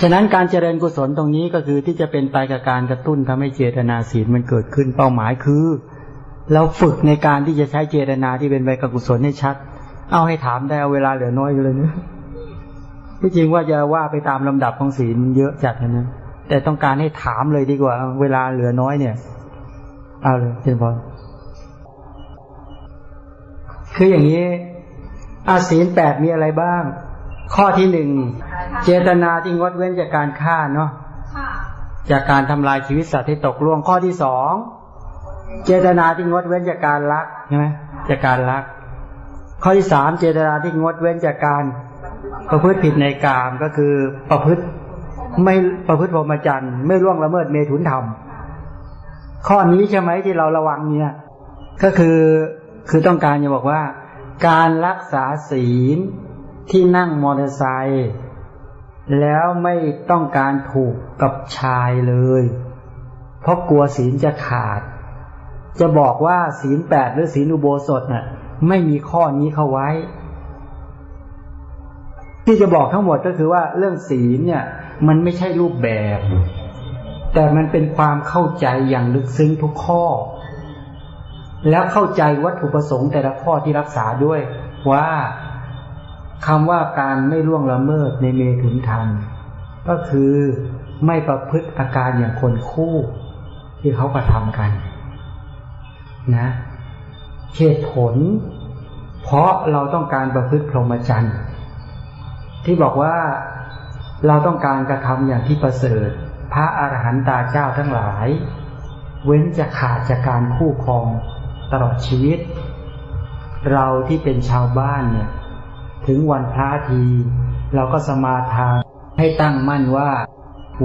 ฉะนั้นการเจริญกุศลตรงนี้ก็คือที่จะเป็นไปกับการกระตุ้นทำให้เจตนาศีลมันเกิดขึ้นเป้าหมายคือ เราฝึกในการที่จะใช้เจตนาที่เป็นไปกับกุศลให้ชัด เอาให้ถามได้เอาเวลาเหลือน้อยเลยนะที่จริงว่าจะว่าไปตามลำดับของศีลเยอะจัดนะแต่ต้องการให้ถามเลยดีกว่า เวลาเหลือน้อยเนี่ย เอาเลยเจนพอคืออย่างนี้อาศีลแปดมีอะไรบ้าง ข้อที่หนึ่งเจตนาที่งดเว้นจากการฆ่าเนาะจากการทำลายชีวิตสัตว์ที่ตกล่วงข้อที่สองเจตนาที่งดเว้นจากการลักใช่ไหมจากการลัก ข้อที่สามเจตนาที่งดเว้นจากการประพฤติผิดในกามก็คือประพฤติไม่ประพฤติพรหมจรรย์ไม่ล่วงละเมิดเมถุนธรรม ข้อนี้ใช่ไหมที่เราระวังเนี่ย ก็คือคือต้องการจะบอกว่า การรักษาศีล ที่นั่งมอเตอร์ไซค์แล้วไม่ต้องการถูกกับชายเลย เพราะกลัวศีลจะขาด จะบอกว่าศีลแปดหรือศีลอุโบสถน่ะ ไม่มีข้อนี้เข้าไว้ ที่จะบอกทั้งหมดก็คือว่าเรื่องศีลเนี่ย มันไม่ใช่รูปแบบ แต่มันเป็นความเข้าใจอย่างลึกซึ้งทุกข้อ แล้วเข้าใจวัตถุประสงค์แต่ละข้อที่รักษาด้วยว่า คำว่าการไม่ล่วงละเมิดในเมถุนธรรม ก็คือไม่ประพฤติอาการอย่างคนคู่ที่เขากระทำกัน นะเหตุผล เพราะเราต้องการประพฤติพรหมจรรย์ที่บอกว่าเราต้องการกระทำอย่างที่ประเสริฐ พระอรหันตาเจ้าทั้งหลาย เว้นจะขาดจากการคู่ครองตลอดชีวิต เราที่เป็นชาวบ้านเนี่ย ถึงวันพระที เราก็สมาทานให้ตั้งมั่นว่า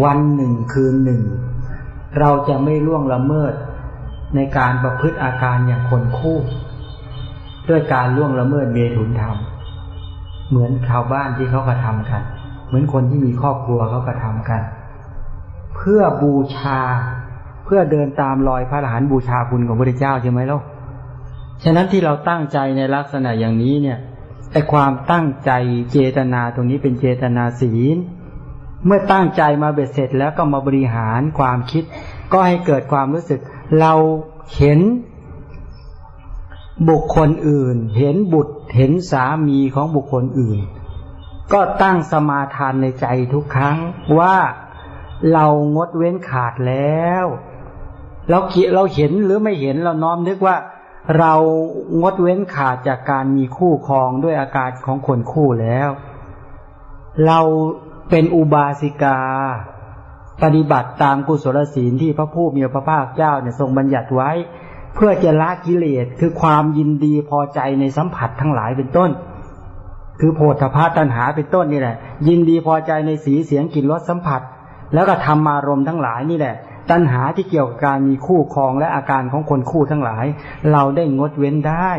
วันหนึ่งคืนหนึ่ง เราจะไม่ล่วงละเมิด ในการประพฤติอาการอย่างคนคู่ ด้วยการล่วงละเมิดเมถุนธรรม เหมือนชาวบ้านที่เขากระทำกัน เหมือนคนที่มีครอบครัวเขากระทำกัน เพื่อบูชาเพื่อเดินตามรอยพระอรหันต์บูชาคุณของพระเจ้าใช่ไหมล่ะฉะนั้นที่เราตั้งใจในลักษณะอย่างนี้เนี่ย ไอความตั้งใจเจตนาตรงนี้เป็นเจตนาศีล เมื่อตั้งใจมาเบ็ดเสร็จแล้วก็มาบริหารความคิด ก็ให้เกิดความรู้สึก เราเห็นบุคคลอื่น เห็นบุตรเห็นสามีของบุคคลอื่น ก็ตั้งสมาทานในใจทุกครั้งว่าเรางดเว้นขาดแล้ว เราเราเห็นหรือไม่เห็นเราน้อมนึกว่า เรางดเว้นขาดจากการมีคู่ครองด้วยอาการของคนคู่แล้ว เราเป็นอุบาสิกา ปฏิบัติตามกุศลศีลที่พระผู้มีพระภาคเจ้าเนี่ยทรงบัญญัติไว้ เพื่อจะละกิเลสคือความยินดีพอใจในสัมผัสทั้งหลายเป็นต้น คือโพธพาตัณหาเป็นต้นนี่แหละ ยินดีพอใจในสีเสียงกลิ่นรสสัมผัส แล้วก็ทำมารมณ์ทั้งหลายนี่แหละ ตัณหาที่เกี่ยวกับการมีคู่ครองและอาการของคนคู่ทั้งหลาย เราได้งดเว้นได้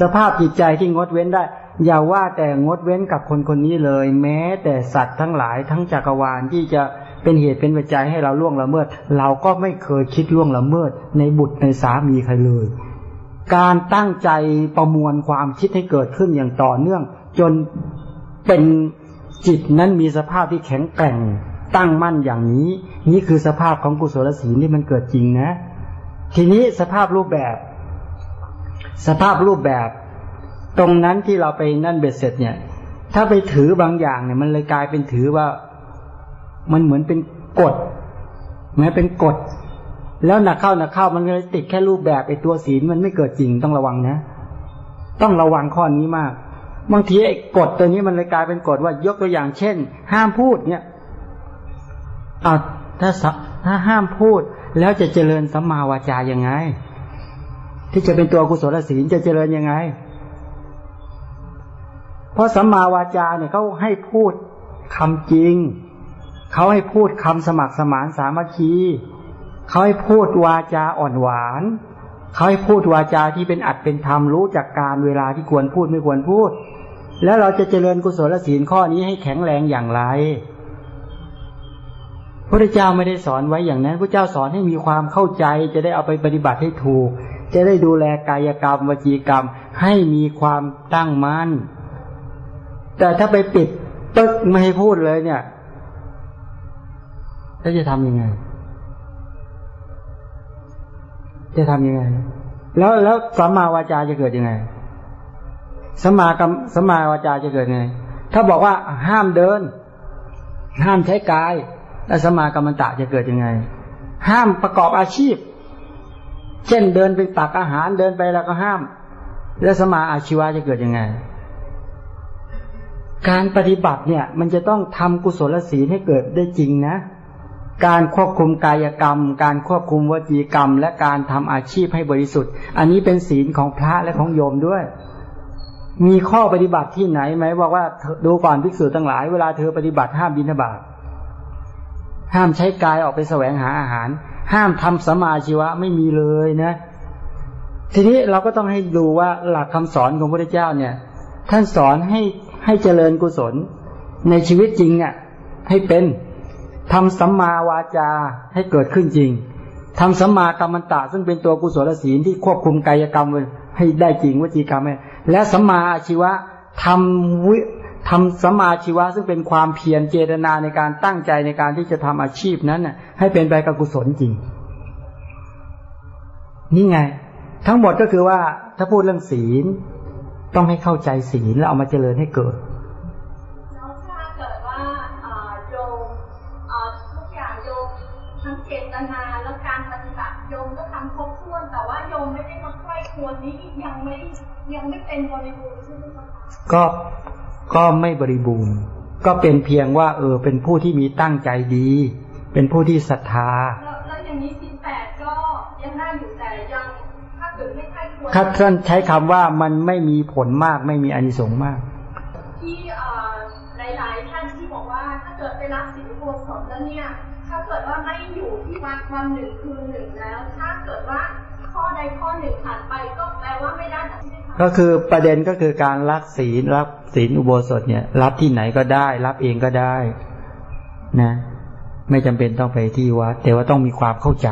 สภาพจิตใจที่งดเว้นได้ อย่าว่าแต่งดเว้นกับคนคนนี้เลย แม้แต่สัตว์ทั้งหลายทั้งจักรวาลที่จะเป็นเหตุเป็นปัจจัยให้เราล่วงละเมิด เราก็ไม่เคยคิดล่วงละเมิด ในบุตรในสามีใครเลย การตั้งใจประมวลความคิดให้เกิดขึ้นอย่างต่อเนื่อง จนเป็นจิตนั้นมีสภาพที่แข็งแกร่ง ตั้งมั่นอย่างนี้ นี่คือสภาพของกุศลศีลที่มันเกิดจริงนะ ทีนี้สภาพรูปแบบ สภาพรูปแบบ ตรงนั้นที่เราไปนั่นเบ็ดเสร็จเนี่ย ถ้าไปถือบางอย่างเนี่ย มันเลยกลายเป็นถือว่า มันเหมือนเป็นกฎแม้เป็นกฎ แล้วหนักเข้าหนักเข้ามันเลยติดแค่รูปแบบไอ้ตัวศีลมันไม่เกิดจริงต้องระวังนะ ต้องระวังข้อนี้มากบางทีไอ้กฎตัวนี้มันเลยกลายเป็นกฎว่ายกตัวอย่างเช่น ห้ามพูดเนี่ย อาถ้าถ้าห้ามพูด แล้วจะเจริญสัมมาวาจายังไง ที่จะเป็นตัวกุศลศีลจะเจริญยังไง เพราะสัมมาวาจาเนี่ยเขาให้พูดคำจริงเขาให้พูดคำสมัครสมานสามัคคีเขาให้พูดวาจาอ่อนหวานเขาให้พูดวาจาที่เป็นอัดเป็นธรรมรู้จักการเวลาที่ควรพูดไม่ควรพูด แล้วเราจะเจริญกุศลศีลข้อนี้ให้แข็งแรงอย่างไร พระเจ้าไม่ได้สอนไว้อย่างนั้นพระเจ้าสอนให้มีความเข้าใจ จะได้เอาไปปฏิบัติให้ถูก จะได้ดูแลกายกรรมวจีกรรม ให้มีความตั้งมั่นแต่ถ้าไปปิดตึกไม่ให้พูดเลยเนี่ยแล้วจะทำยังไง จะทำยังไง แล้วแล้วสัมมาวาจาจะเกิดยังไงสัมมากรรมสัมมาวาจาจะเกิดยังไง ถ้าบอกว่าห้ามเดิน ห้ามใช้กาย แล้วสมากรรมตะจะเกิดยังไง ห้ามประกอบอาชีพ เช่นเดินไปตักอาหารเดินไปแล้วก็ห้าม แล้วสมาอาชีวะจะเกิดยังไง การปฏิบัติเนี่ย มันจะต้องทำกุศลศีลให้เกิดได้จริงนะ การควบคุมกายกรรม การควบคุมวจีกรรม และการทำอาชีพให้บริสุทธิ์ อันนี้เป็นศีลของพระและของโยมด้วยมีข้อปฏิบัติที่ไหนไหมบอกว่าดูก่อนภิกษุทั้งหลาย เวลาเธอปฏิบัติห้ามบิณฑบาต ห้ามใช้กายออกไปแสวงหาอาหาร ห้ามทำสมาชีวะไม่มีเลยนะ ทีนี้เราก็ต้องให้ดูว่าหลักคำสอนของพระเจ้าเนี่ย ท่านสอนให้ให้เจริญกุศลในชีวิตจริงอะ ให้เป็นทำสัมมาวาจาให้เกิดขึ้นจริงทำสัมมากรรมตะซึ่งเป็นตัวกุศลศีลที่ควบคุมกายกรรมให้ได้จริงวจีกรรมและสัมมาอาชีวะทำวิ ทำสัมมาชีวะซึ่งเป็นความเพียรเจตนาในการตั้งใจในการที่จะทำอาชีพนั้นน่ะ ให้เป็นไปกับกุศลจริง นี่ไง ทั้งหมดก็คือว่าถ้าพูดเรื่องศีล ต้องให้เข้าใจศีลแล้วเอามาเจริญให้เกิดแล้วถ้าเกิดว่าโยมทุ กอย่างโยมทั้งเจตนาและการปฏิบัติโยมก็ทำครบถ้วนแต่ว่าโยมไม่ได้มาใกล้ควรนี้ยังไม่ยังไม่เป็นบริบูรณ์ใช่ไหมคะก็ก็ไม่บริบูรณ์ ก็เป็นเพียงว่า เออ เป็นผู้ที่มีตั้งใจดี เป็นผู้ที่ศรัทธาแล้วแล้วอย่างนี้สินแปดก็ยังได้อยู่แต่ยังถ้าเกิดไม่ใกล้ควรถ้าท่านใช้คำว่ามันไม่มีผลมากไม่มีอานิสงส์มาก ที่หลายๆท่านที่บอกว่าถ้าเกิดไปรับสินโบสถแล้วเนี่ย ถ้าเกิดว่าไม่อยู่ที่วัดวันหนึ่งคืนหนึ่งแล้ว ถ้าเกิดว่าข้อใดข้อหนึ่งผ่านไปก็แปลว่าไม่ได้ใช่ไหมคะ ก็คือประเด็นก็คือการรับศีลรับศีลอุโบสถเนี่ย รับที่ไหนก็ได้ รับเองก็ได้ นะ ไม่จำเป็นต้องไปที่วัดแต่ว่าต้องมีความเข้าใจ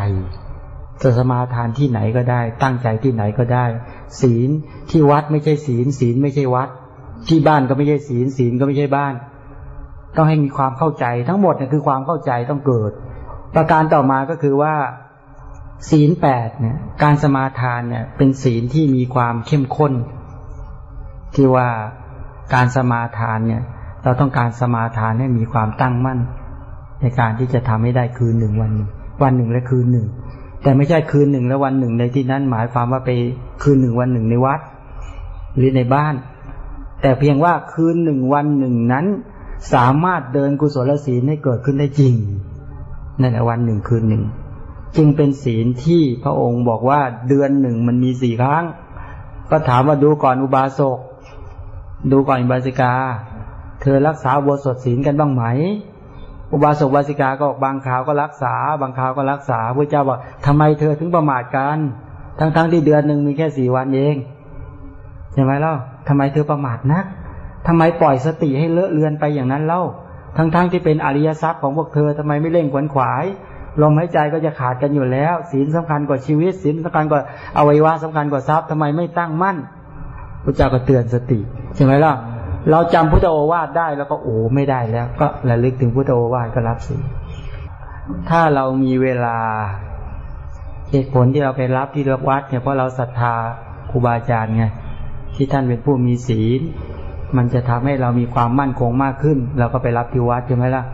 จะสมาทานที่ไหนก็ได้ ตั้งใจที่ไหนก็ได้ ศีลที่วัดไม่ใช่ศีล ศีลไม่ใช่วัด ที่บ้านก็ไม่ใช่ศีล ศีลก็ไม่ใช่บ้าน ต้องให้มีความเข้าใจทั้งหมดเนี่ยคือความเข้าใจต้องเกิด ประการต่อมาก็คือว่า ศีลแปดเนี่ย การสมาทานเนี่ย เป็นศีลที่มีความเข้มข้น ที่ว่าการสมาทานเนี่ย เราต้องการสมาทานให้มีความตั้งมั่น ในการที่จะทำให้ได้คืนหนึ่งวันหนึ่งวันหนึ่งและคืนหนึ่ง แต่ไม่ใช่คืนหนึ่งและวันหนึ่งในที่นั้นหมายความว่าไปคืนหนึ่งวันหนึ่งในวัด หรือในบ้าน แต่เพียงว่าคืนหนึ่งวันหนึ่งนั้น สามารถเดินกุศลศีลให้เกิดขึ้นได้จริงนั่นแหละวันหนึ่งคืนหนึ่ง จึงเป็นศีลที่พระองค์บอกว่าเดือนหนึ่งมันมีสี่ครั้ง ก็ถามว่าดูก่อนอุบาสก ดูก่อนอุบาสิกา เธอรักษาอุโบสถศีลกันบ้างไหม อุบาสกบาสิกาก็บอกบางคราวก็รักษา บางคราวก็รักษาพระเจ้าบอกทำไมเธอถึงประมาทกัน ทั้งๆทที่เดือนหนึ่งมีแค่สี่วันเองใช่ไหมเล่าทำไมเธอประมาทนักทำไมปล่อยสติให้เลอะเลือนไปอย่างนั้นเล่า ทั้งๆทที่เป็นอริยทรัพย์ของพวกเธอทำไมไม่เร่งขวนขวาย ลมหายใจก็จะขาดกันอยู่แล้ว ศีลสำคัญกว่าชีวิตศีลสำคัญกว่าอวัยวะสำคัญกว่าทรัพย์ทำไมไม่ตั้งมั่นพระเจ้าก็เตือนสติใช่ไหมล่ะเราจำพุทธโอวาทได้แล้วก็โอ้ไม่ได้แล้ว ก็ระลึกถึงพุทธโอวาทก็รับศีลถ้าเรามีเวลาเหตุผลที่เราไปรับที่วัดเนี่ยเพราะเราศรัทธาครูบาอาจารย์ไงที่ท่านเป็นผู้มีศีล มันจะทำให้เรามีความมั่นคงมากขึ้น เราก็ไปรับที่วัดใช่ไหมล่ะ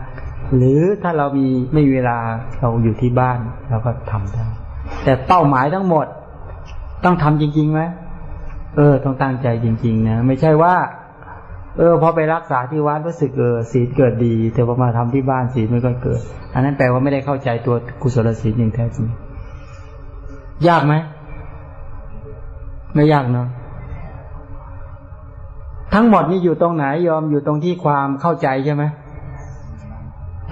หรือถ้าเรามีไม่มีเวลาเราอยู่ที่บ้านเราก็ทำได้ แต่เป้าหมายทั้งหมด ต้องทำจริงๆไหมเออ ต้องตั้งใจจริง ๆ นะ ไม่ใช่ว่า เออพอไปรักษาที่วัดรู้สึกเออศีลเกิดดี แต่พอมาทำที่บ้านศีลไม่ก็เกิด อันนั้นแปลว่าไม่ได้เข้าใจตัวกุศลศีลอย่างแท้จริง ยากไหมไม่ยากเนาะทั้งหมดนี่อยู่ตรงไหนยอมอยู่ตรงที่ความเข้าใจใช่ไหม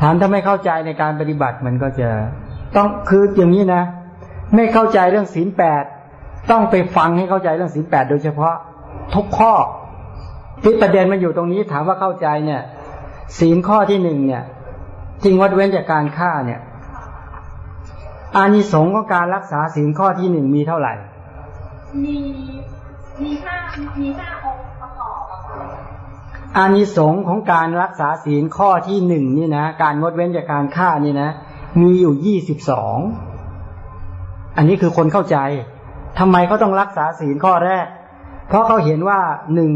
ถามถ้าไม่เข้าใจในการปฏิบัติมันก็จะต้องคืออย่างนี้นะ ไม่เข้าใจเรื่องศีลแปดต้องไปฟังให้เข้าใจเรื่องศีลแปดโดยเฉพาะทุกข้อที่ประเด็นมันอยู่ตรงนี้ถามว่าเข้าใจเนี่ย ศีลข้อที่หนึ่งเนี่ยจริงวัดเว้นจากการฆ่าเนี่ย อานิสงส์ของการรักษาศีลข้อที่หนึ่งมีเท่าไหร่ มีมีห้ามีห้าองค์ประกอบ อานิสงส์ของการรักษาศีลข้อที่หนึ่งนี่นะ การงดเว้นจากการฆ่านี่นะ มีอยู่ยี่สิบสองอันนี้คือคนเข้าใจทำไมเขาต้องรักษาศีลข้อแรก เพราะเขาเห็นว่าหนึ่ง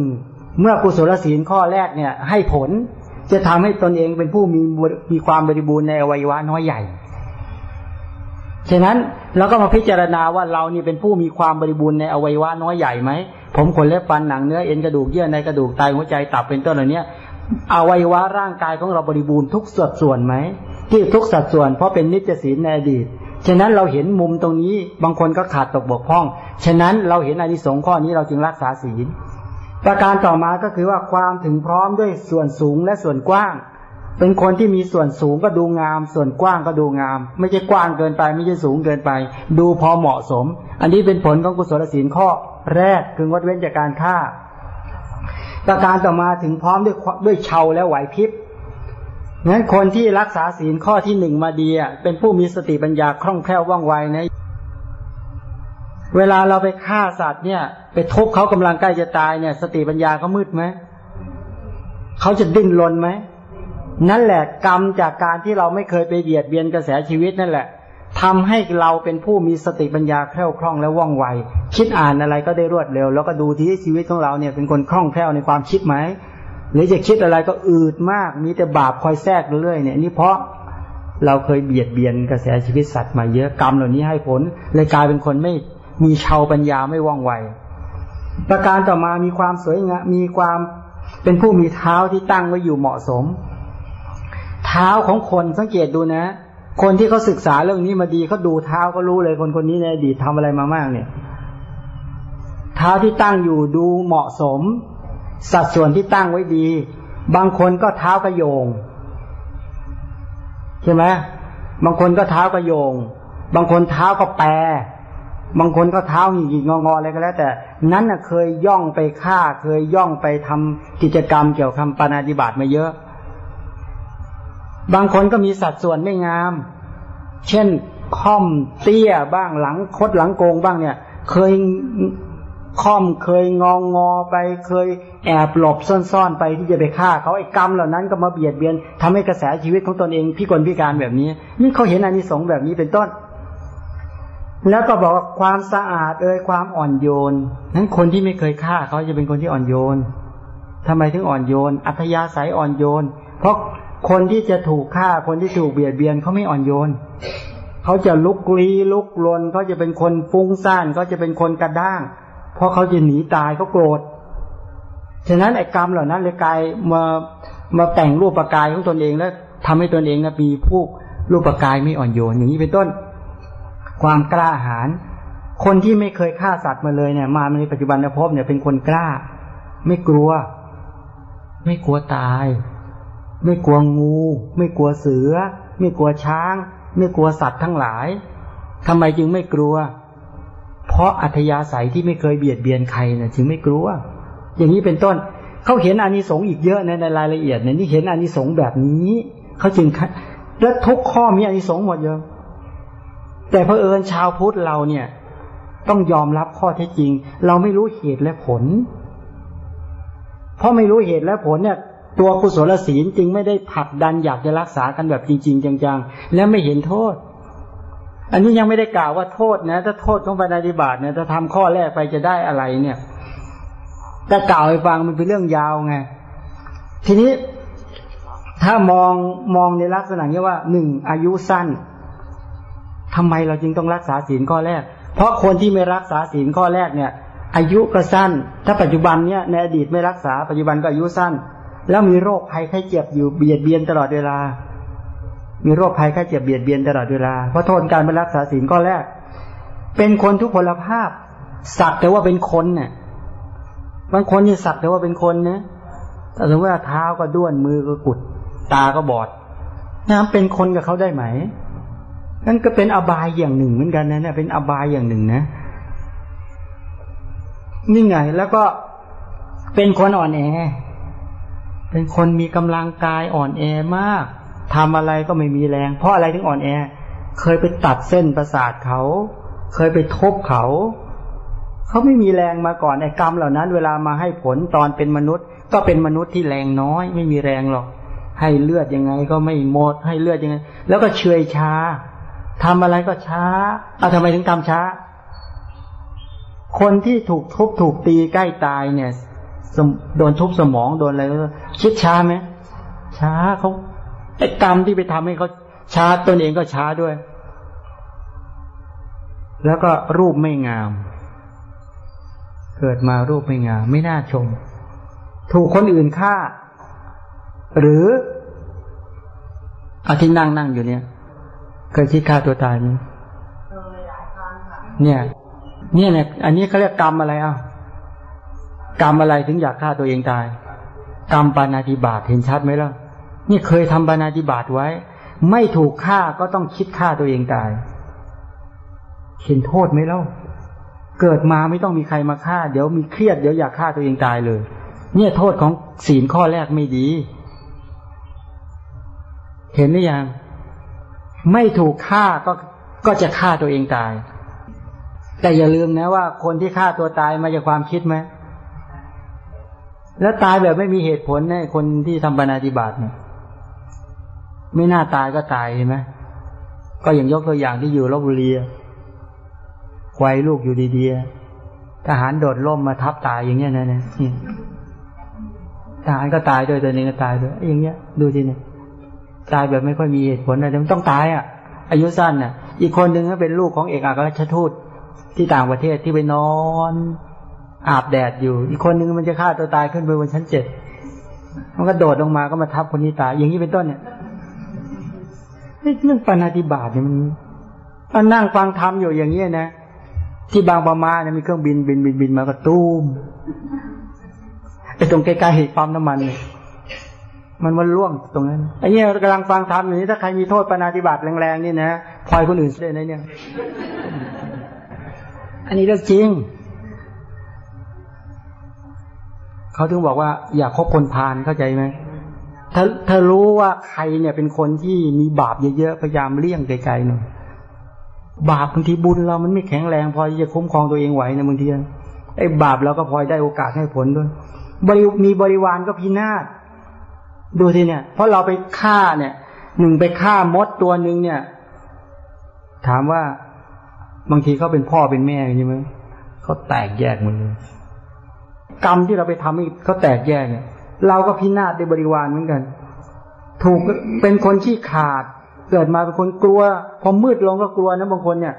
เมื่อกุศลศีลข้อแรกเนี่ย ให้ผลจะทำให้ตนเองเป็นผู้มีมีความบริบูรณ์ในอวัยวะน้อยใหญ่ ฉะนั้นเราก็มาพิจารณาว่าเรานี่เป็นผู้มีความบริบูรณ์ในอวัยวะน้อยใหญ่ไหม ผมขนเล็บฟันหนังเนื้อเอ็นกระดูกเยื่อในกระดูกไตหัวใจตับเป็นต้นเหล่านี้อวัยวะร่างกายของเราบริบูรณ์ทุกส่วนส่วนไหมที่ทุกสัดส่วนเพราะเป็นนิจศีลในอดีตฉะนั้นเราเห็นมุมตรงนี้บางคนก็ขาดตกบกพร่อง ฉะนั้นเราเห็นอานิสงส์ข้อนี้เราจึงรักษาศีลประการต่อมาก็คือว่าความถึงพร้อมด้วยส่วนสูงและส่วนกว้าง เป็นคนที่มีส่วนสูงก็ดูงาม ส่วนกว้างก็ดูงาม ไม่ใช่กว้างเกินไป ไม่ใช่สูงเกินไป ดูพอเหมาะสม อันนี้เป็นผลของกุศลศีลข้อแรกคืองดเว้นจากการฆ่า ประการต่อมาถึงพร้อมด้วยด้วยเชาและไหวพริบงั้นคนที่รักษาศีลข้อที่หนึ่งมาดีเป็นผู้มีสติปัญญาคล่องแคล่วว่องไวนะเวลาเราไปฆ่าสัตว์เนี่ย ไปทุบเขากำลังใกล้จะตายเนี่ย สติปัญญาเขามืดไหมเขาจะดิ้นรนไหม นั่นแหละกรรมจากการที่เราไม่เคยไปเบียดเบียนกระแสชีวิตนั่นแหละทำให้เราเป็นผู้มีสติปัญญาแคล่วคล่องและว่องไว คิดอ่านอะไรก็ได้รวดเร็ว แล้วก็ดูที่ชีวิตของเราเนี่ยเป็นคนคล่องแคล่วในความคิดไหมหรือจะคิดอะไรก็อืดมากมีแต่บาปคอยแทรกเรื่อยเนี่ยนี่เพราะเราเคยเบียดเบียนกระแสชีวิตสัตว์มาเยอะกรรมเหล่านี้ให้ผลเลยกลายเป็นคนไม่มีชาวปัญญาไม่ว่องไว ประการต่อมามีความสวยงามมีความเป็นผู้มีเท้าที่ตั้งไว้อยู่เหมาะสม เท้าของคนสังเกตดูนะ คนที่เขาศึกษาเรื่องนี้มาดีเขาดูเท้าก็รู้เลยคนคนนี้ในอดีตทำอะไรมามากเนี่ย เท้าที่ตั้งอยู่ดูเหมาะสม สัดส่วนที่ตั้งไว้ดี บางคนก็เท้ากระโยงใช่ไหมบางคนก็เท้ากระโยง บางคนเท้าก็แปรบางคนก็เท้าหงิกงองออะไรก็แล้ว แต่นั้นน่ะเคยย่องไปฆ่าเคยย่องไปทำกิจกรรมเกี่ยวกับปานาธิบาตมาเยอะ บางคนก็มีสัดส่วนไม่งาม เช่นค่อมเตี้ยบ้างหลังคดหลังโกงบ้างเนี่ย เคยค่อมเคยงองงอไปเคยแอบหลบซ่อนๆไปที่จะไปฆ่าเขาไอ้กรรมเหล่านั้นก็มาเบียดเบียนทำให้กระแสชีวิตของตนเองพิกลพิการแบบนี้ นี่เขาเห็นอานิสงส์แบบนี้เป็นต้น แล้วก็บอกความสะอาดเอ่ยความอ่อนโยนนั้นคนที่ไม่เคยฆ่าเขาจะเป็นคนที่อ่อนโยนทำไมถึงอ่อนโยน อัธยาศัยอ่อนโยน เพราะ คนที่จะถูกฆ่าคนที่ถูกเบียดเบียนเขาไม่อ่อนโยนเขาจะลุกลี้ลุกลนเขาจะเป็นคนฟุ้งซ่านเขาจะเป็นคนกระด้าง เพราะเขาจะหนีตายเขาโกรธฉะนั้นไอ้กรรมเหล่านั้นเลยกลายมามาแต่งรูปประกายของตนเองแล้วทำให้ตนเองนะมีผู้รูปประกายไม่อ่อนโยนอย่างนี้เป็นต้น ความกล้าหาญคนที่ไม่เคยฆ่าสัตว์มาเลยเนี่ย มาในปัจจุบันภพบเนี่ยเป็นคนกล้า ไม่กลัว ไม่กลัวตาย ไม่กลัวงู ไม่กลัวเสือ ไม่กลัวช้าง ไม่กลัวสัตว์ทั้งหลายทำไมจึงไม่กลัว เพราะอัธยาศัยที่ไม่เคยเบียดเบียนใครนะจึงไม่กลัว อย่างนี้เป็นต้นเขาเห็นอานิสงส์อีกเยอะในในรายละเอียดเนี่ยนี่เห็นอานิสงส์แบบนี้เขาจึงแล้วทุกข้อมีอานิสงส์หมดเยอะแต่เพอเอิญชาวพุทธเราเนี่ย ต้องยอมรับข้อเท็จจริง เราไม่รู้เหตุและผล เพราะไม่รู้เหตุและผลเนี่ย ตัวกุศลศีลจึงไม่ได้ผลักดันอยากจะรักษากันแบบจริง ๆ จังๆ และไม่เห็นโทษ อันนี้ยังไม่ได้กล่าวว่าโทษนะ ถ้าโทษของปฏิบัติเนี่ยถ้าทำข้อแรกไปจะได้อะไรเนี่ยแต่กล่าวให้ฟังมันเป็นเรื่องยาวไง ทีนี้ถ้ามองมองในลักษณะนี้ว่าหนึ่งอายุสั้นทำไมเราจึงต้องรักษาศีลข้อแรก เพราะคนที่ไม่รักษาศีลข้อแรกเนี่ย อายุก็สั้น ถ้าปัจจุบันเนี่ยในอดีตไม่รักษาปัจจุบันก็อายุสั้น แล้วมีโรคภัยไข้เจ็บอยู่เบียดเบียนตลอดเวลา มีโรคภัยไข้เจ็บเบียดเบียนตลอดเวลาเพราะโทษการไม่รักษาศีลข้อแรก เป็นคนทุกพลภาพ สัตว์แต่ว่าเป็นคนเนี่ยบางคนนี่สัตว์แต่ว่าเป็นคนนะแต่สมมติว่าเท้าก็ด้วนมือก็กุด ตาก็บอดนะเป็นคนกับเขาได้ไหมนั่นก็เป็นอบายอย่างหนึ่งเหมือนกันนะเนี่ยเป็นอบายอย่างหนึ่งนะนี่ไงแล้วก็เป็นคนอ่อนแอ เป็นคนมีกำลังกายอ่อนแอมากทำอะไรก็ไม่มีแรง เพราะอะไรถึงอ่อนแอ เคยไปตัดเส้นประสาทเขา เคยไปทบเขา เขาไม่มีแรงมาก่อนไอ้กรรมเหล่านั้น เวลามาให้ผลตอนเป็นมนุษย์ ก็เป็นมนุษย์ที่แรงน้อย ไม่มีแรงหรอก ให้เลือดยังไงก็ไม่หมด ให้เลือดยังไง แล้วก็เฉยช้าทำอะไรก็ช้าเอาทำไมถึงทำช้า คนที่ถูกทุบถูกตีใกล้ตายเนี่ย โดนทุบสมองโดนอะไรคิดช้าไหมช้าเขาไอ้กรรมที่ไปทำให้เขาช้าตนเองก็ช้าด้วย แล้วก็รูปไม่งาม เกิดมารูปไม่งาม ไม่น่าชม ถูกคนอื่นฆ่า หรือเอาที่นั่งนั่งอยู่เนี่ย เคยคิดฆ่าตัวตายไหมเนี่ย เนี่ยเนี่ยอันนี้เขาเรียกกรรมอะไรอะ กรรมอะไรถึงอยากฆ่าตัวเองตาย กรรมปานาติบาตเห็นชัดไหมล่ะ นี่เคยทำปานาติบาตไว้ ไม่ถูกฆ่าก็ต้องคิดฆ่าตัวเองตาย เห็นโทษไหมเล่า เกิดมาไม่ต้องมีใครมาฆ่า เดี๋ยวมีเครียดเดี๋ยวอยากฆ่าตัวเองตายเลย เนี่ยโทษของศีลข้อแรกไม่ดี เห็นหรือยัง ไม่ถูกฆ่าก็ก็จะฆ่าตัวเองตาย แต่อย่าลืมนะว่าคนที่ฆ่าตัวตายมาจากความคิดไหม แล้วตายแบบไม่มีเหตุผลเนี่ยคนที่ทำปาฏิบัติเนี่ยไม่น่าตายก็ตายเห็นไหมก็อย่างยกตัวอย่างที่อยู่ลบบุรีไวายลูกอยู่ดีๆทหารโดดล่มมาทับตายอย่างเงี้ยนะเนี่ยทหารก็ตายด้วยตัวเองก็ตายด้วยอย่างเงี้ย ดูทีเนี่ยตายแบบไม่ค่อยมีเหตุผลอะไรมันต้องตายอะ อายุสั้นน่ะ อีกคนหนึ่งก็เป็นลูกของเอกอัครราชทูตที่ต่างประเทศที่ไปนอน อาบแดดอยู่ อีกคนหนึ่งมันจะฆ่าตัวตายขึ้นไปบนชั้นเจ็ดมันก็โดดลงมาก็มาทับคนนี้ตาย อย่างนี้เป็นต้นเนี่ยเรื่องปาฏิบาตเนี่ยมันมันนั่งฟังธรรมอยู่อย่างเงี้ยนะที่บางประมาเนี่ยมีเครื่องบินบินบินบินมากระตุ้มไอ้ตรงใกล้ๆปั๊มน้ำมันเนี่ยมันมันล่วงตรงนั้นไอ้เนี่ยกำลังฟังธรรมอย่างนี้ถ้าใครมีโทษปาฏิบัติแรงๆนี่นะพลอยคนอื่นเลยนะเนี่ย อันนี้เรื่องจริง เขาถึงบอกว่า อย่าคบคนพาลเข้าใจไหมถ้าถ้ารู้ว่าใครเนี่ยเป็นคนที่มีบาปเยอะๆพยายามเลี่ยงไกลๆหน่อยบาปบางทีบุญเรามันไม่แข็งแรงพอจะคุ้มครองตัวเองไหวนะบางทีไอ้บาปเราก็พลอยได้โอกาสให้ผลด้วยบริมีบริวารก็พินาศดูทีเนี่ย เพราะเราไปฆ่าเนี่ยหนึ่งไปฆ่ามดตัวหนึ่งเนี่ย ถามว่าบางทีเขาเป็นพ่อเป็นแม่ใช่ไหมเขาแตกแยกหมดเลย กรรมที่เราไปทำให้เขาแตกแยกเนี่ยเราก็พินาศในบริวารเหมือนกัน ถูกเป็นคนที่ขาด เกิดมาเป็นคนกลัว พอมืดลงก็กลัวนะบางคนเนี่ย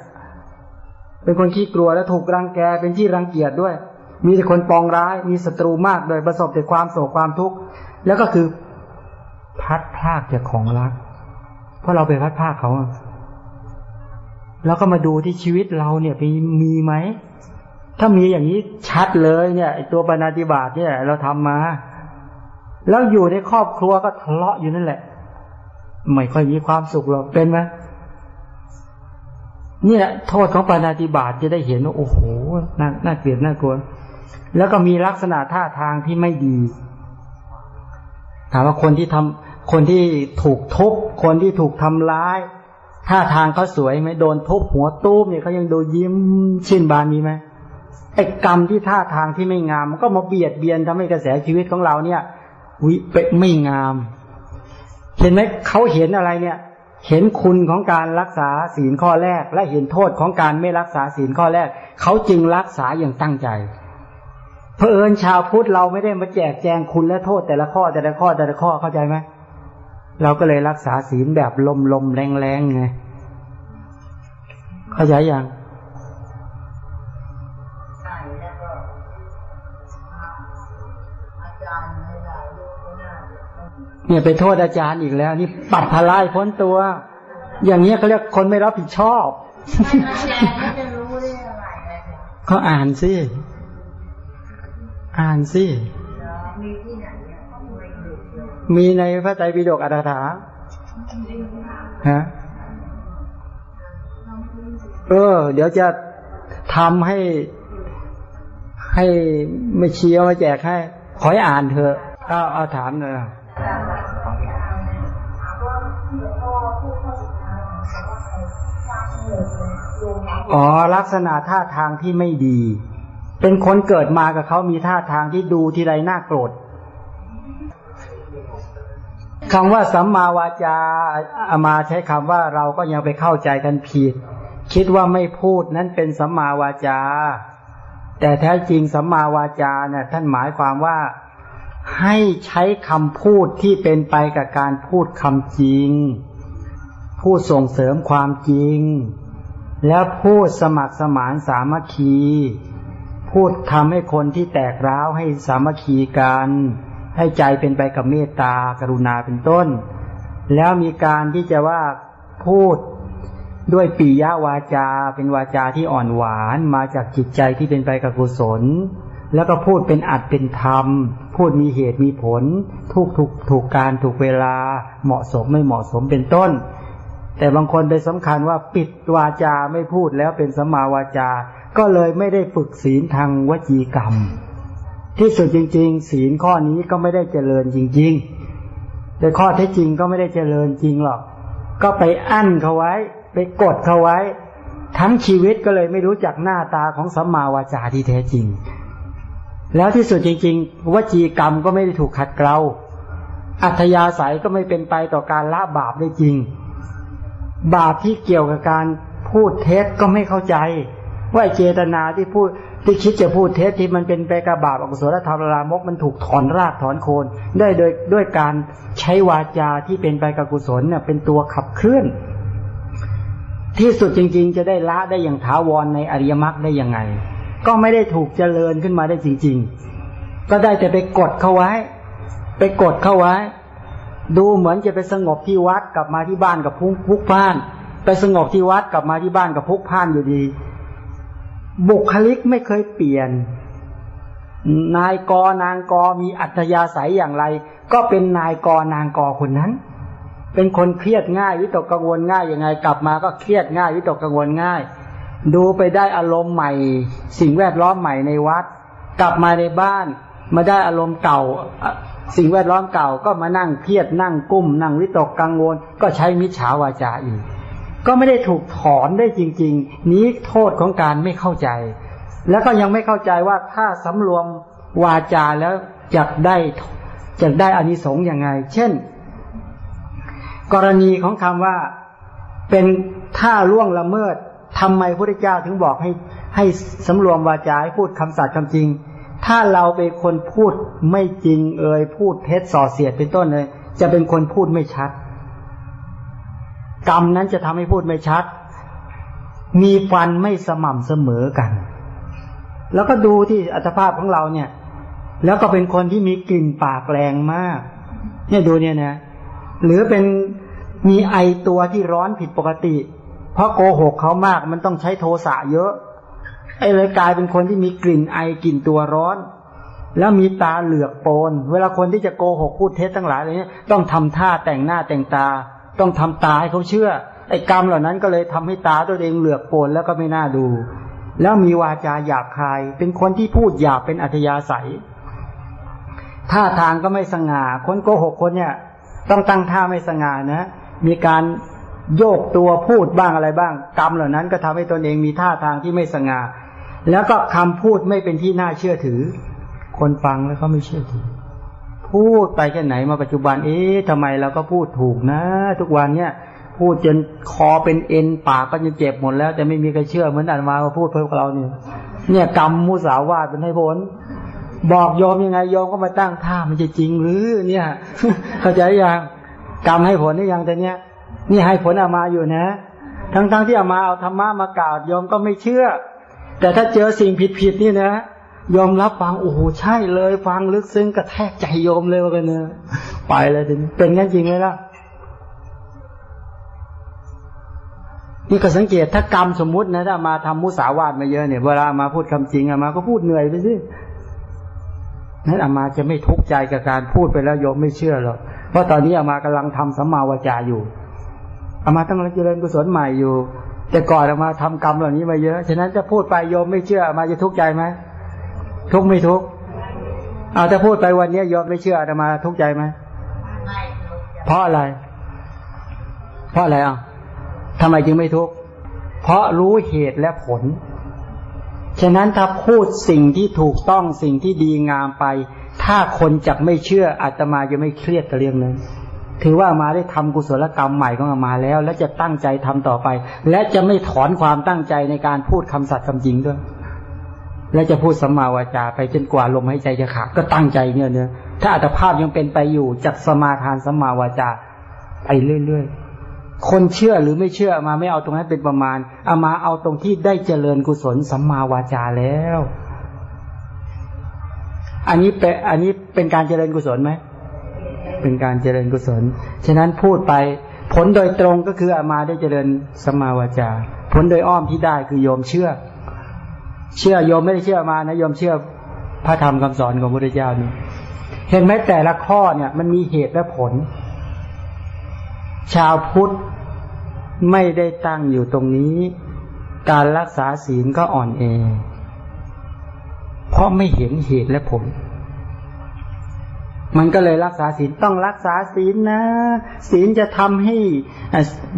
เป็นคนขี้กลัวแล้วถูกรังแกเป็นที่รังเกียจด้วย มีแต่คนปองร้าย มีศัตรูมากโดยประสบแต่ความโศกความทุกข์แล้วก็คือพัดพลากจากของรัก เพราะเราไปพัดพลากเขาแล้วก็มาดูที่ชีวิตเราเนี่ยมีมีไหม ถ้ามีอย่างนี้ชัดเลยเนี่ยตัวปณาติบาตเนี่ย เราทำมา แล้วอยู่ในครอบครัวก็ทะเลาะอยู่นั่นแหละ ไม่ค่อยมีความสุขหรอกเป็นไหมเนี่ย โทษของปณาติบาตจะได้เห็นว่าโอ้โหน่าน่าเกลียดน่ากลัว แล้วก็มีลักษณะท่าทางที่ไม่ดี ถามว่าคนที่ทำคนที่ถูกทุบคนที่ถูกทำร้าย ท่าทางเขาสวยไหมโดนทุบหัวตู้มเนี่ยเขายังดูยิ้มชื่นบานมีไหม ไอ้กรรมที่ท่าทางที่ไม่งามมันก็มาเบียดเบียนทำให้กระแสชีวิตของเราเนี่ยวิเปไม่งาม เห็นไหมเขาเห็นอะไรเนี่ย เห็นคุณของการรักษาศีลข้อแรก และเห็นโทษของการไม่รักษาศีลข้อแรก เขาจึงรักษาอย่างตั้งใจเพอเอิญชาวพุทธเราไม่ได้มาแจกแจงคุณและโทษแต่ละข้อแต่ละข้อแต่ละข้อเข้าใจไหมเราก็เลยรักษาศีลแบบลมลมแรงแรงไงเข้าใจยัง เนี่ยไปโทษอาจารย์อีกแล้ว นี่ปัดพลายพ้นตัว อย่างเนี้ยเขาเรียกคนไม่รับผิดชอบเขาอ่านสิอ่านสิมีในพระไตรปิฎกอัตถาฮะเออ เดี๋ยวจะทำให้ ให้ไม่เชียวมาแจกให้ ขอให้อ่านเถอะเอาเอาถามเลย อ๋อลักษณะท่าทางที่ไม่ดี เป็นคนเกิดมากับเขามีท่าทางที่ดูทีไรน่าโกรธคำว่าสัมมาวาจาอามาใช้คำว่าเราก็ยังไปเข้าใจกันผิด คิดว่าไม่พูดนั้นเป็นสัมมาวาจา แต่แท้จริงสัมมาวาจาเนี่ยท่านหมายความว่าให้ใช้คำพูดที่เป็นไปกับการพูดคำจริง พูดส่งเสริมความจริง แล้วพูดสมัครสมานสามัคคี พูดทำให้คนที่แตกร้าวให้สามัคคีกัน ให้ใจเป็นไปกับเมตตากรุณาเป็นต้น แล้วมีการที่จะว่าพูดด้วยปียะวาจาเป็นวาจาที่อ่อนหวานมาจากจิตใจที่เป็นไปกับกุศล แล้วก็พูดเป็นอัดเป็นธรรม พูดมีเหตุมีผล ถูกถูกถูกการถูกเวลาเหมาะสมไม่เหมาะสมเป็นต้น แต่บางคนไปสำคัญว่าปิดวาจาไม่พูดแล้วเป็นสัมมาวาจา ก็เลยไม่ได้ฝึกศีลทางวจีกรรม ที่สุดจริง ๆ ศีลข้อนี้ก็ไม่ได้เจริญจริงๆแต่ข้อเท็จจริงก็ไม่ได้เจริญจริงหรอก ก็ไปอั้นเขาไว้ ไปกดเขาไว้ ทั้งชีวิตก็เลยไม่รู้จักหน้าตาของสัมมาวาจาที่แท้จริง แล้วที่สุดจริง ๆ วจีกรรมก็ไม่ได้ถูกขัดเกลาอัธยาศัยก็ไม่เป็นไปต่อการละบาปได้จริง บาปที่เกี่ยวกับการพูดเท็จก็ไม่เข้าใจ ว่าเจตนาที่พูดที่คิดจะพูดเท็จที่มันเป็นไปกับบาปอกุศลธรรมรามกมันถูกถอนรากถอนโคนได้โดยด้วยการใช้วาจาที่เป็นไปกับกุศลเนี่ยเป็นตัวขับเคลื่อน ที่สุดจริง ๆ จะได้ละได้อย่างถาวรในอริยมรรคได้ยังไง ก็ไม่ได้ถูกเจริญขึ้นมาได้จริง ๆ ก็ได้แต่ไปกดเข้าไว้ ไปกดเข้าไว้ ดูเหมือนจะไปสงบที่วัดกลับมาที่บ้านกับพุกพุกพาน ไปสงบที่วัดกลับมาที่บ้านกับพุกพานอยู่ดี บุคลิกไม่เคยเปลี่ยน นายกนางกมีอัธยาศัยอย่างไร ก็เป็นนายกนางกคนนั้น เป็นคนเครียดง่ายวิตกกังวลง่ายยังไง กลับมาก็เครียดง่ายวิตกกังวลง่าย ดูไปได้อารมณ์ใหม่ สิ่งแวดล้อมใหม่ในวัด กลับมาในบ้านมาได้อารมณ์เก่า สิ่งแวดล้อมเก่าก็มานั่งเครียดนั่งกุ้ม นั่งวิตกกังวล ก็ใช้มิจฉาวาจาอีก ก็ไม่ได้ถูกถอนได้จริง ๆ นี้โทษของการไม่เข้าใจ แล้วก็ยังไม่เข้าใจว่าถ้าสำรวมวาจาแล้วจะได้จะได้อานิสงส์ยังไง เช่น กรณีของคำว่าเป็นท่าล่วงละเมิดทำไมพระเจ้าถึงบอกให้ให้สำรวมวาจาให้พูดคำสัตย์คำจริง ถ้าเราเป็นคนพูดไม่จริงเอ่ยพูดเท็จส่อเสียดเป็นต้นเลย จะเป็นคนพูดไม่ชัด กรรมนั้นจะทำให้พูดไม่ชัด มีฟันไม่สม่ำเสมอกัน แล้วก็ดูที่อัตภาพของเราเนี่ย แล้วก็เป็นคนที่มีกลิ่นปากแรงมาก เนี่ยดูเนี่ยนะหรือเป็นมีไอตัวที่ร้อนผิดปกติ เพราะโกหกเขามากมันต้องใช้โทสะเยอะ ไอ้เลยกลายเป็นคนที่มีกลิ่นไอกลิ่นตัวร้อน แล้วมีตาเหลือกโปน เวลาคนที่จะโกหกพูดเท็จทั้งหลายอะไรเนี้ยต้องทำท่าแต่งหน้าแต่งตา ต้องทำตาให้เขาเชื่อ ไอ้กรรมเหล่านั้นก็เลยทำให้ตาตัวเองเหลือกโปนแล้วก็ไม่น่าดู แล้วมีวาจาหยาบคาย เป็นคนที่พูดหยาบเป็นอัธยาศัยท่าทางก็ไม่สง่า คนโกหกคนเนี่ย ต้องตั้งท่าไม่สง่านะ มีการ โยกตัวพูดบ้างอะไรบ้าง กรรมเหล่านั้นก็ทำให้ตนเองมีท่าทางที่ไม่สง่าแล้วก็คำพูดไม่เป็นที่น่าเชื่อถือ คนฟังแล้วก็ไม่เชื่อถือ พูดไปแค่ไหนมาปัจจุบัน เอ๊ะทำไมเราก็พูดถูกนะ ทุกวันเนี่ยพูดจนคอเป็นเอ็นปากก็จะเจ็บหมดแล้ว แต่ไม่มีใครเชื่อเหมือนอันมามาพูดเพื่อเราเนี่ยเนี่ยกรรมมุสาวาทเป็นให้ผลบอกยอมยังไงยอมก็มาตั้งท่ามันจะจริงหรือเนี่ย เข้าใจยังกรรมให้ผลได้ยังแต่เนี้ย นี่ให้ผลอามาอยู่นะ ทั้งๆทที่อามาเอาธรรมะมากล่าวยอมก็ไม่เชื่อ แต่ถ้าเจอสิ่งผิดๆนี่นะยอมรับฟังโอ้โหใช่เลย ฟังลึกซึ้งกระแทกใจโยมเลยว่ากันเนอะไปเลยทีนี้เป็นงั้นจริงไหมล่ะนี่ก็สังเกตถ้ากรรมสมมุตินะถ้ามาทำมุสาวาทมาเยอะเนี่ยเวลามาพูดคำจริงอามาก็พูดเหนื่อยไปสินั้นอามาจะไม่ทุกข์ใจกับการพูดไปแล้วโยมไม่เชื่อหรอกเพราะตอนนี้อามากำลังทำสัมมาวาจาอยู่ อามาต้องเจริญกุศลใหม่อยู่ แต่ก่อนอามาทำกรรมเหล่านี้มาเยอะ ฉะนั้นจะพูดไปโยมไม่เชื่ออามาจะทุกข์ใจไหมทุกข์ไม่ทุกข์เอาถ้าพูดไปวันนี้โยมไม่เชื่ออามาทุกข์ใจไหมเพราะอะไร เพราะอะไรอะทำไมจึงไม่ทุกข์เพราะรู้เหตุและผล ฉะนั้นถ้าพูดสิ่งที่ถูกต้องสิ่งที่ดีงามไป ถ้าคนจักไม่เชื่ออาตมาจะไม่เครียดกับเรื่องนั้น ถือว่ามาได้ทำกุศลกรรมใหม่ของมาแล้ว และจะตั้งใจทำต่อไป และจะไม่ถอนความตั้งใจในการพูดคำสัตย์คำจริงด้วย และจะพูดสัมมาวาจาไปจนกว่าลมหายใจจะขาดก็ตั้งใจเนี่ยเนื้อถ้าอัตภาพยังเป็นไปอยู่จัดสมาทานสัมมาวาจาไปเรื่อยๆ คนเชื่อหรือไม่เชื่อมาไม่เอาตรงนั้นเป็นประมาณเอามาเอาตรงที่ได้เจริญกุศลสัมมาวาจาแล้ว อันนี้เป็นอันนี้เป็นการเจริญกุศลไหม เป็นการเจริญกุศล ฉะนั้นพูดไปผลโดยตรงก็คืออามาได้เจริญสมาวาจา ผลโดยอ้อมที่ได้คือโยมเชื่อ เชื่อโยมไม่ได้เชื่อมานะโยมเชื่อพระธรรมคำสอนของพระพุทธเจ้านี่เห็นไหมแต่ละข้อเนี่ยมันมีเหตุและผล ชาวพุทธไม่ได้ตั้งอยู่ตรงนี้ การรักษาศีลก็อ่อนแอเพราะไม่เห็นเหตุและผล มันก็เลยรักษาศีลต้องรักษาศีลนะ ศีลจะทำให้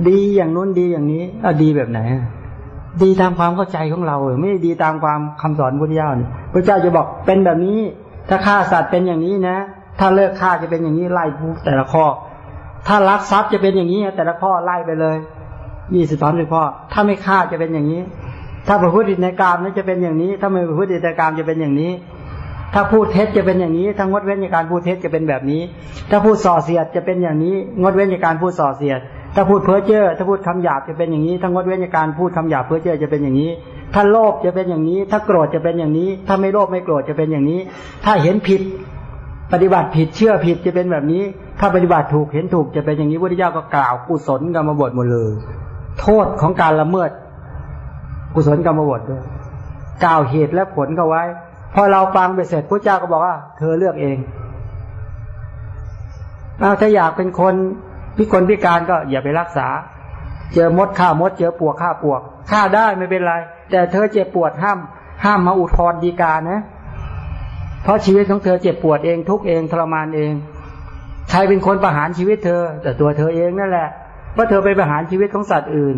ดีอย่างนู้นดีอย่างนี้อดีแบบไหน ดีตามความเข้าใจของเรา ไม่ดีตามความคำสอนพุทธเจ้าเนี่ยพระเจ้าจะบอกเป็นแบบนี้ ถ้าฆ่าสัตว์เป็นอย่างนี้นะ ถ้าเลิกฆ่าจะเป็นอย่างนี้ไล่ผู้แต่ละข้อ ถ้ารักทรัพย์จะเป็นอย่างนี้แต่ละข้อไล่ไปเลยยี่สิบสามสิบข้อ ถ้าไม่ฆ่าจะเป็นอย่างนี้ ถ้าประพฤติในกรรมนั้นจะเป็นอย่างนี้ ถ้าไม่ประพฤติในกรรมจะเป็นอย่างนี้ ถ้าพูดเท็จจะเป็นอย่างนี้ ถ้างดเว้นในการพูดเท็จจะเป็นแบบนี้ ถ้าพูดส่อเสียดจะเป็นอย่างนี้ งดเว้นในการพูดส่อเสียด ถ้าพูดเพ้อเจ้อ ถ้าพูดคำหยาบจะเป็นอย่างนี้ ถ้างดเว้นในการพูดคำหยาบเพ้อเจ้อจะเป็นอย่างนี้ ถ้าโลภจะเป็นอย่างนี้ ถ้าโกรธจะเป็นอย่างนี้ ถ้าไม่โลภไม่โกรธจะเป็นอย่างนี้ ถ้าเห็นผิด ปฏิบัติผิดเชื่อผิดจะเป็นแบบนี้ ถ้าปฏิบัติถูกเห็นถูกจะเป็นอย่างนี้ พุทธเจ้าก็กล่าวกุศลกรรมบทหมดเลย โทษของการละเมิด กุศลกรรมบทด้วย กล่าวเหตุและผลเขาไว้ พอเราฟังไปเสร็จพระเจ้าก็บอกว่า เธอเลือกเองเอาถ้าอยากเป็นคนพิกลพิการก็อย่าไปรักษา เจอมดฆ่ามด เจอปวกฆ่าปวกฆ่าได้ไม่เป็นไร แต่เธอเจ็บปวดห้าม ห้ามมาอุทธรดีกานะ เพราะชีวิตของเธอเจ็บปวดเองทุกเองทรมานเอง ใครเป็นคนประหารชีวิตเธอ แต่ตัวเธอเองนั่นแหละเพราะเธอไปประหารชีวิตของสัตว์อื่น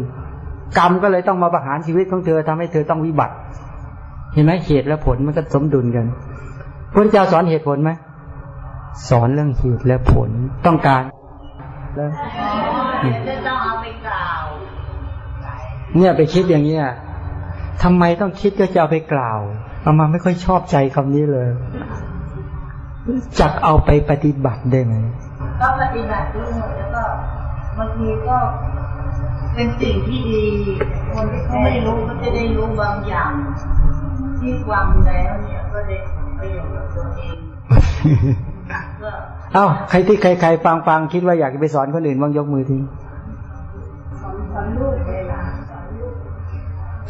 กรรมก็เลยต้องมาประหารชีวิตของเธอทำให้เธอต้องวิบัติ เห็นไหมเหตุและผลมันก็สมดุลกันพระเจ้าสอนเหตุผลไหมสอนเรื่องเหตุและผลต้องการแล้วต้องเอาไปกล่าวเนี่ยไปคิดอย่างเนี้ยทำไมต้องคิดก็จะเอาไปกล่าวเอามาไม่ค่อยชอบใจคำนี้เลยจักเอาไปปฏิบัติได้ไหมก็ปฏิบัติด้วยแล้วก็บางทีก็เป็นสิ่งที่ดีคนที่เขาไม่รู้ก็จะได้รู้บางอย่าง ที่ฟังแล้วเนี่ยก็ได้ประโยชน์กับตัวเองเอ้าใครที่ใครใครฟังฟังคิดว่าอยากจะไปสอนคนอื่นบ้างยกมือทิ้ง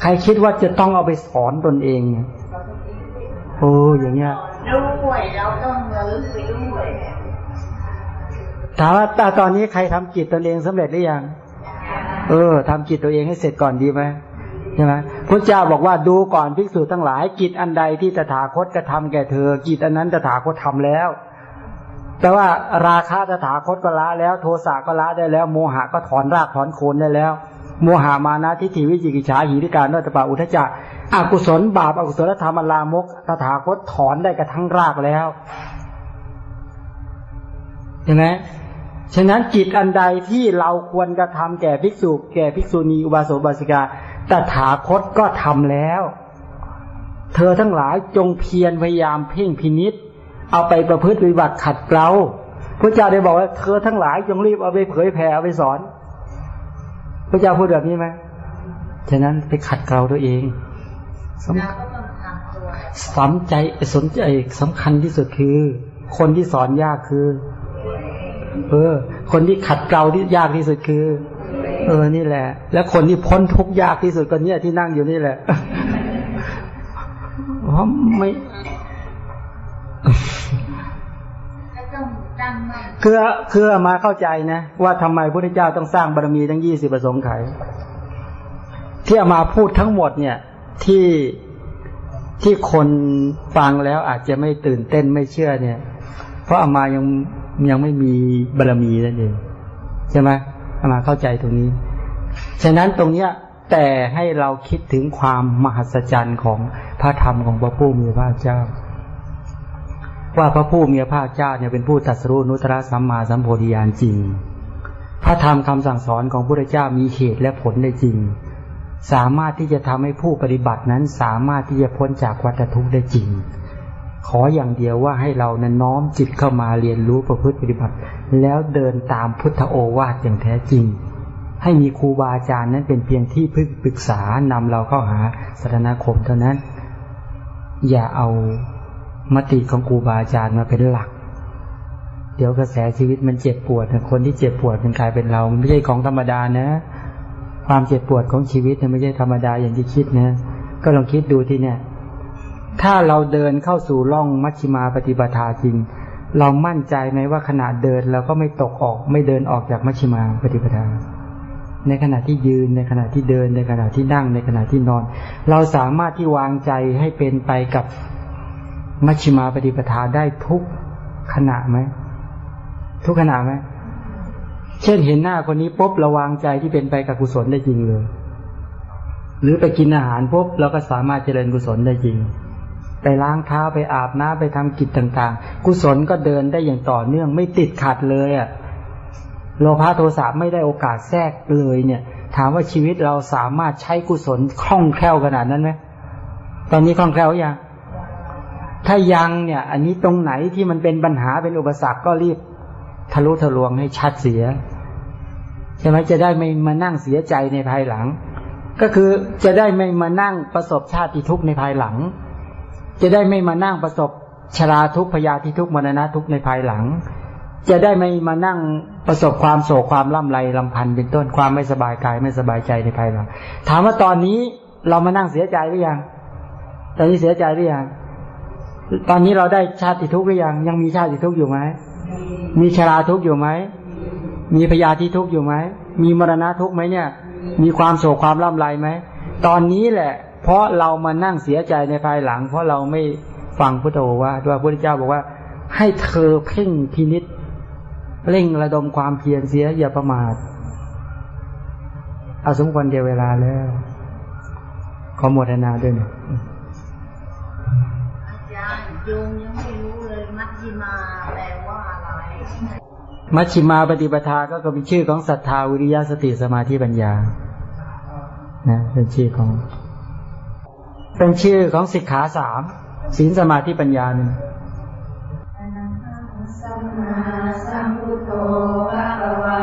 ใครคิดว่าจะต้องเอาไปสอนตนเองโอ้อย่างเงี้ยด้วยเราต้องระลึกไปด้วยถามว่าตอนนี้ใครทำจิตตนเองสำเร็จหรือยัง เออทำจิตตัวเองให้เสร็จก่อนดีไหม ใช่ไหมพระเจ้าบอกว่าดูก่อนภิกษุทั้งหลาย กิจอันใดที่ตถาคตกระทาแก่เธอ กิจอันนั้นตถาคตทำแล้ว แต่ว่าราคาตถาคตก็ละแล้ว โทสะก็ละได้แล้ว โมหะก็ถอนรากถอนโคนได้แล้ว โมหามานะทิฏฐิวิจิกิจฉาหิริการนตปาอุทจักอกุศลบาปอกุศลธรรมลามกตถาคตถอนได้กระทั่งรากแล้วเห็นไหมฉะนั้นจิตอันใดที่เราควรกระทำแก่ภิกษุ แก่ภิกษุณีอุบาสกบาสิกา ตถาคตก็ทำแล้ว เธอทั้งหลายจงเพียรพยายามเพ่งพินิษเอาไปประพฤติวิบัติขัดเกลาพระเจ้าได้บอกว่าเธอทั้งหลายจงรีบเอาไปเผยแผ่เอาไปสอน พระเจ้าพูดแบบนี้ไหมฉะนั้นไปขัดเกลาตัวเองสสนใจสนใจสำคัญที่สุดคือ คนที่สอนยากคือ เออ คนที่ขัดเกลาที่ยากที่สุดคือ เออนี่แหละ แล้วคนที่พ้นทุกข์ยากที่สุดก็เนี่ยที่นั่งอยู่นี่แหละเพราะไม่คือคือมาเข้าใจนะ ว่าทำไมพระพุทธเจ้าต้องสร้างบารมีทั้งยี่สิบประสงค์ไขที่ามาพูดทั้งหมดเนี่ย ที่ที่คนฟังแล้วอาจจะไม่ตื่นเต้นไม่เชื่อเนี่ย เพราะอามายังยังไม่มีบารมีนั่นเองใช่ไหม มาเข้าใจตรงนี้ ฉะนั้นตรงเนี้ยแต่ให้เราคิดถึงความมหัศจรรย์ของพระธรรมของพระผู้มีพระเจ้า ว่าพระผู้มีพระเจ้าเนี่ยเป็นผู้ตรัสรู้นุตตรสัมมาสัมโพธิญาณจริง พระธรรมคำสั่งสอนของพระพุทธเจ้ามีเหตุและผลได้จริง สามารถที่จะทำให้ผู้ปฏิบัตินั้นสามารถที่จะพ้นจากวัฏทุกข์ได้จริง ขออย่างเดียวว่าให้เรานั้นน้อมจิตเข้ามาเรียนรู้ประพฤติปฏิบัติ แล้วเดินตามพุทธโอวาทอย่างแท้จริง ให้มีครูบาอาจารย์นั้นเป็นเพียงที่พึ่งปรึกษานำเราเข้าหาสถานาคมเท่านั้น อย่าเอามติของครูบาอาจารย์มาเป็นหลัก เดี๋ยวกระแสชีวิตมันเจ็บปวดคนที่เจ็บปวดมันกลายเป็นเราไม่ใช่ของธรรมดานะ ความเจ็บปวดของชีวิตไม่ใช่ธรรมดาอย่างที่คิดนะ ก็ลองคิดดูที่เนี่ย ถ้าเราเดินเข้าสู่ร่องมัชฌิมาปฏิปทาจริง เรามั่นใจไหมว่าขณะเดินเราก็ไม่ตกออก ไม่เดินออกจากมัชฌิมาปฏิปทา ในขณะที่ยืนในขณะที่เดินในขณะที่นั่งในขณะที่นอน เราสามารถที่วางใจให้เป็นไปกับมัชฌิมาปฏิปทาได้ทุกขณะไหมทุกขณะไหมเช่นเห็นหน้าคนนี้ปุ๊บระวางใจที่เป็นไปกับกุศลได้จริงเลย หรือไปกินอาหารปุ๊บเราก็สามารถเจริญกุศลได้จริง ไปล้างเท้าไปอาบน้ำไปทำกิจต่างๆ กุศลก็เดินได้อย่างต่อเนื่องไม่ติดขัดเลยอะโลภะโทสะไม่ได้โอกาสแทรกเลยเนี่ย ถามว่าชีวิตเราสามารถใช้กุศลคล่องแคล่วขนาดนั้นไหมตอนนี้คล่องแคล่วยังถ้ายังเนี่ย อันนี้ตรงไหนที่มันเป็นปัญหาเป็นอุปสรรคก็รีบ ทะลุทะลวงให้ชัดเสียใช่ไหมจะได้ไม่มานั่งเสียใจในภายหลัง ก็คือจะได้ไม่มานั่งประสบชาติทุกข์ในภายหลัง จะได้ไม่มานั่งประสบชราทุกพยาธิทุกมรณะทุกในภายหลัง จะได้ไม่มานั่งประสบความโศกความล่ำไรลำพันธ์เป็นต้นความไม่สบายกายไม่สบายใจในภายหลัง ถามว่าตอนนี้เรามานั่งเสียใจหรือยัง ตอนนี้เสียใจหรือยัง ตอนนี้เราได้ชาติทุกข์หรือยัง ยังมีชาติทุกข์อยู่ไหม มีชราทุกข์อยู่ไหม มีพยาธิทุกข์อยู่ไหม มีมรณะทุกข์ไหมเนี่ย มีความโศกความล่ำไรไหม ตอนนี้แหละ เพราะเรามานั่งเสียใจในภายหลัง เพราะเราไม่ฟังพุทโธว่าว่าพระพุทธเจ้าบอกว่า ให้เธอเพ่งพินิษเร่งระดมความเพียรเสียอย่าประมาทเอาสมควรเดียวเวลาแล้ว ขอหมดนาด้วยนะโยมยังไม่รู้เลยมัชชิมาแปลว่าอะไรมัชชิมาปฏิปทาก็เป็นชื่อของศรัทธาวิริยะสติสมาธิปัญญานะเป็นชื่อของ เป็นชื่อของสิกขาสามศีลสมาธิปัญญาหนึ่งสัสัมพุทโธภะคะวา